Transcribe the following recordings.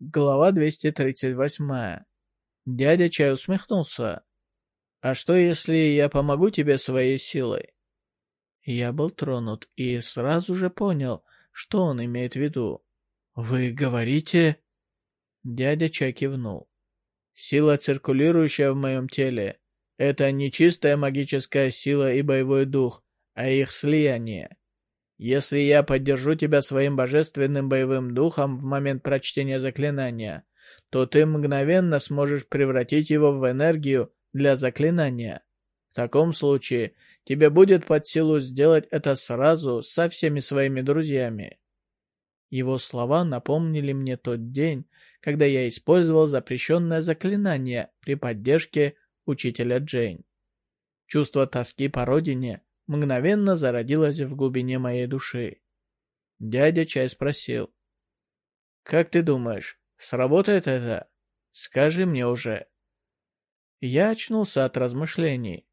Глава 238. Дядя Чай усмехнулся. «А что, если я помогу тебе своей силой?» Я был тронут и сразу же понял, что он имеет в виду. «Вы говорите...» Дядя Чай кивнул. «Сила, циркулирующая в моем теле, это не чистая магическая сила и боевой дух, а их слияние. Если я поддержу тебя своим божественным боевым духом в момент прочтения заклинания, то ты мгновенно сможешь превратить его в энергию для заклинания. В таком случае тебе будет под силу сделать это сразу со всеми своими друзьями. Его слова напомнили мне тот день, когда я использовал запрещенное заклинание при поддержке учителя Джейн. Чувство тоски по родине мгновенно зародилась в глубине моей души. Дядя Чай спросил. «Как ты думаешь, сработает это? Скажи мне уже». Я очнулся от размышлений.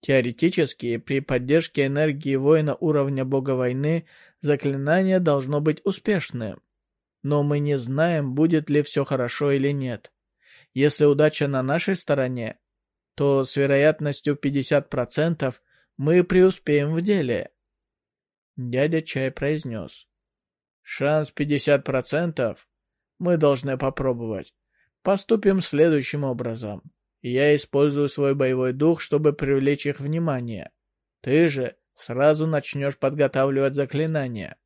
Теоретически, при поддержке энергии воина уровня бога войны, заклинание должно быть успешным. Но мы не знаем, будет ли все хорошо или нет. Если удача на нашей стороне, то с вероятностью 50% мы преуспеем в деле. Дядя Чай произнес. Шанс 50%? Мы должны попробовать. Поступим следующим образом. Я использую свой боевой дух, чтобы привлечь их внимание. Ты же сразу начнешь подготавливать заклинания.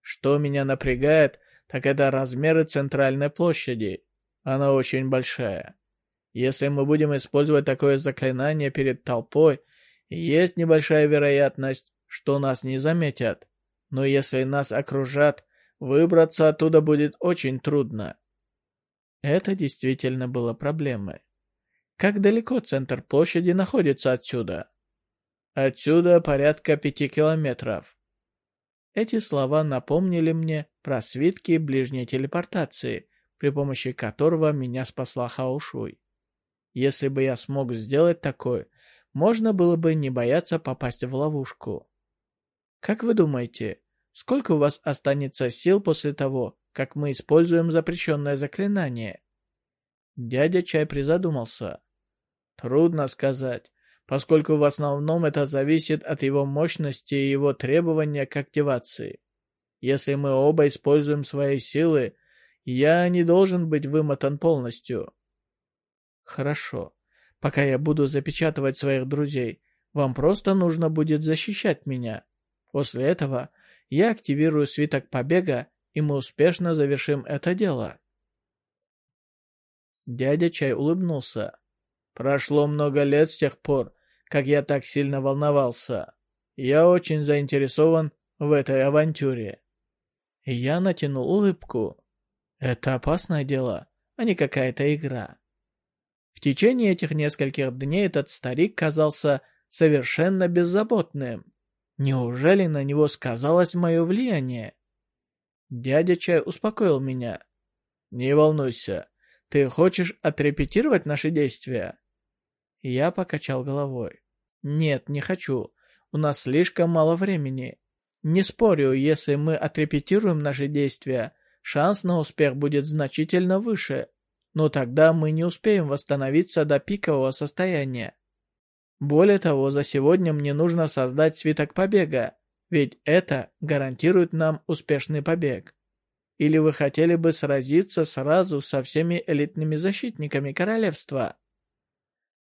Что меня напрягает, так это размеры центральной площади. Она очень большая. Если мы будем использовать такое заклинание перед толпой, есть небольшая вероятность, что нас не заметят. Но если нас окружат, выбраться оттуда будет очень трудно. Это действительно было проблемой. Как далеко центр площади находится отсюда? Отсюда порядка пяти километров. Эти слова напомнили мне про свитки ближней телепортации, при помощи которого меня спасла Хаушуй. Если бы я смог сделать такое, можно было бы не бояться попасть в ловушку. Как вы думаете, сколько у вас останется сил после того, как мы используем запрещенное заклинание? Дядя Чай призадумался. Трудно сказать, поскольку в основном это зависит от его мощности и его требования к активации. Если мы оба используем свои силы, я не должен быть вымотан полностью. Хорошо. Пока я буду запечатывать своих друзей, вам просто нужно будет защищать меня. После этого я активирую свиток побега, и мы успешно завершим это дело. Дядя Чай улыбнулся. Прошло много лет с тех пор, как я так сильно волновался. Я очень заинтересован в этой авантюре. Я натянул улыбку. Это опасное дело, а не какая-то игра. В течение этих нескольких дней этот старик казался совершенно беззаботным. Неужели на него сказалось мое влияние? Дядя Чай успокоил меня. «Не волнуйся. Ты хочешь отрепетировать наши действия?» Я покачал головой. «Нет, не хочу. У нас слишком мало времени. Не спорю, если мы отрепетируем наши действия, шанс на успех будет значительно выше но тогда мы не успеем восстановиться до пикового состояния. Более того, за сегодня мне нужно создать свиток побега, ведь это гарантирует нам успешный побег. Или вы хотели бы сразиться сразу со всеми элитными защитниками королевства?»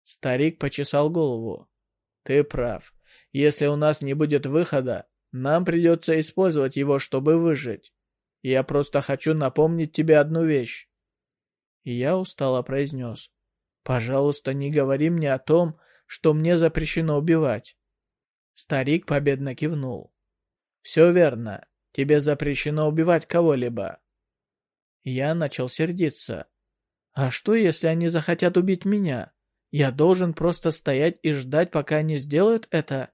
Старик почесал голову. «Ты прав. Если у нас не будет выхода, нам придется использовать его, чтобы выжить. Я просто хочу напомнить тебе одну вещь. И я устало произнес. «Пожалуйста, не говори мне о том, что мне запрещено убивать». Старик победно кивнул. «Все верно. Тебе запрещено убивать кого-либо». Я начал сердиться. «А что, если они захотят убить меня? Я должен просто стоять и ждать, пока они сделают это?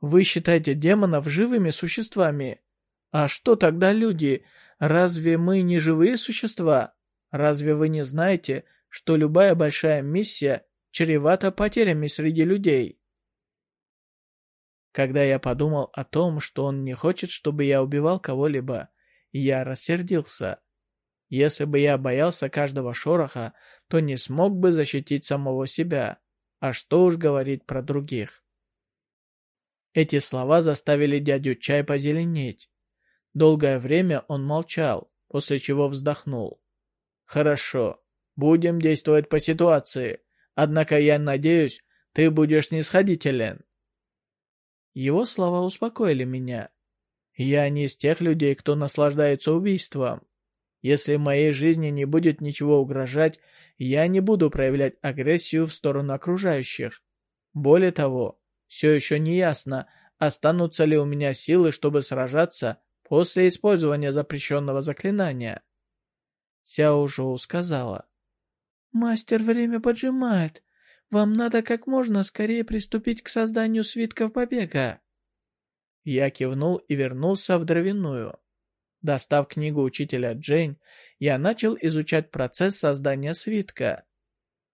Вы считаете демонов живыми существами? А что тогда люди? Разве мы не живые существа?» Разве вы не знаете, что любая большая миссия чревата потерями среди людей? Когда я подумал о том, что он не хочет, чтобы я убивал кого-либо, я рассердился. Если бы я боялся каждого шороха, то не смог бы защитить самого себя, а что уж говорить про других. Эти слова заставили дядю Чай позеленеть. Долгое время он молчал, после чего вздохнул. «Хорошо, будем действовать по ситуации, однако я надеюсь, ты будешь снисходителен». Его слова успокоили меня. Я не из тех людей, кто наслаждается убийством. Если моей жизни не будет ничего угрожать, я не буду проявлять агрессию в сторону окружающих. Более того, все еще не ясно, останутся ли у меня силы, чтобы сражаться после использования запрещенного заклинания. Сяо Жоу сказала. «Мастер, время поджимает. Вам надо как можно скорее приступить к созданию свитков побега». Я кивнул и вернулся в дровяную. Достав книгу учителя Джейн, я начал изучать процесс создания свитка.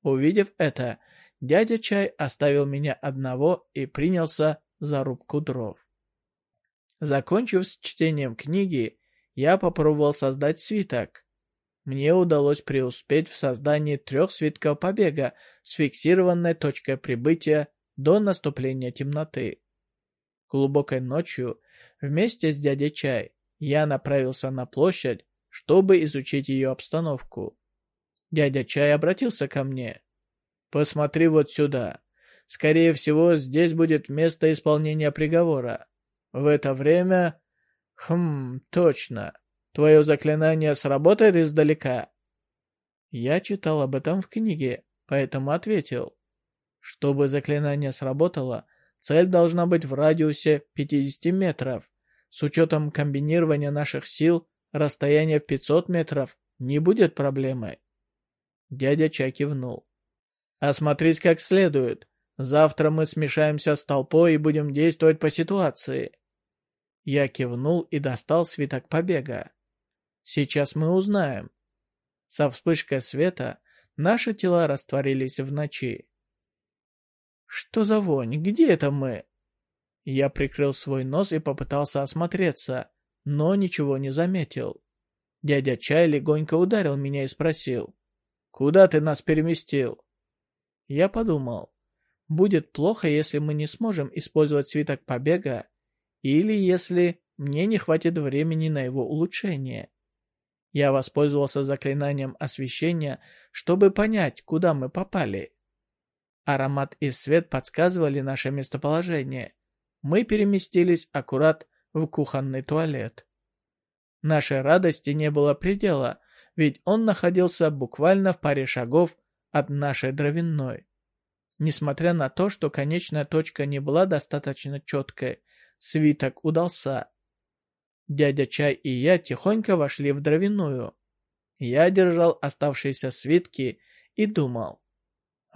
Увидев это, дядя Чай оставил меня одного и принялся за рубку дров. Закончив с чтением книги, я попробовал создать свиток. Мне удалось преуспеть в создании трех свитков побега с фиксированной точкой прибытия до наступления темноты. Глубокой ночью вместе с дядей Чай я направился на площадь, чтобы изучить ее обстановку. Дядя Чай обратился ко мне. «Посмотри вот сюда. Скорее всего, здесь будет место исполнения приговора. В это время... Хм, точно. Твое заклинание сработает издалека?» Я читал об этом в книге, поэтому ответил. Чтобы заклинание сработало, цель должна быть в радиусе 50 метров. С учетом комбинирования наших сил, расстояние в 500 метров не будет проблемой. Дядя Ча кивнул. Осмотрись как следует. Завтра мы смешаемся с толпой и будем действовать по ситуации. Я кивнул и достал свиток побега. Сейчас мы узнаем. Со вспышкой света наши тела растворились в ночи. Что за вонь? Где это мы? Я прикрыл свой нос и попытался осмотреться, но ничего не заметил. Дядя Чай легонько ударил меня и спросил, «Куда ты нас переместил?» Я подумал, будет плохо, если мы не сможем использовать свиток побега, или если мне не хватит времени на его улучшение. Я воспользовался заклинанием освещения, чтобы понять, куда мы попали. Аромат и свет подсказывали наше местоположение, мы переместились аккурат в кухонный туалет. Нашей радости не было предела, ведь он находился буквально в паре шагов от нашей дровяной. Несмотря на то, что конечная точка не была достаточно четкой, свиток удался. Дядя Чай и я тихонько вошли в дровяную. Я держал оставшиеся свитки и думал,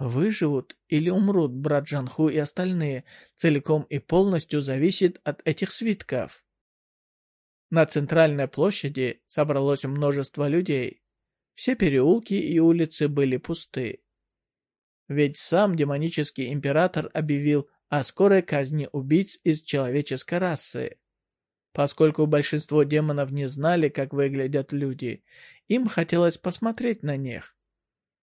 Выживут или умрут брат Джанху и остальные, целиком и полностью зависит от этих свитков. На центральной площади собралось множество людей. Все переулки и улицы были пусты. Ведь сам демонический император объявил о скорой казни убийц из человеческой расы. Поскольку большинство демонов не знали, как выглядят люди, им хотелось посмотреть на них.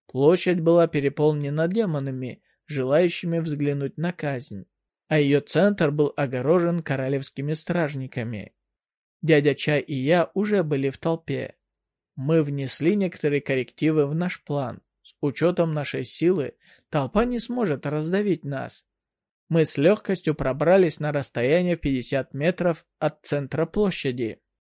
Площадь была переполнена демонами, желающими взглянуть на казнь, а ее центр был огорожен королевскими стражниками. Дядя Чай и я уже были в толпе. Мы внесли некоторые коррективы в наш план. С учетом нашей силы, толпа не сможет раздавить нас. Мы с легкостью пробрались на расстояние 50 метров от центра площади.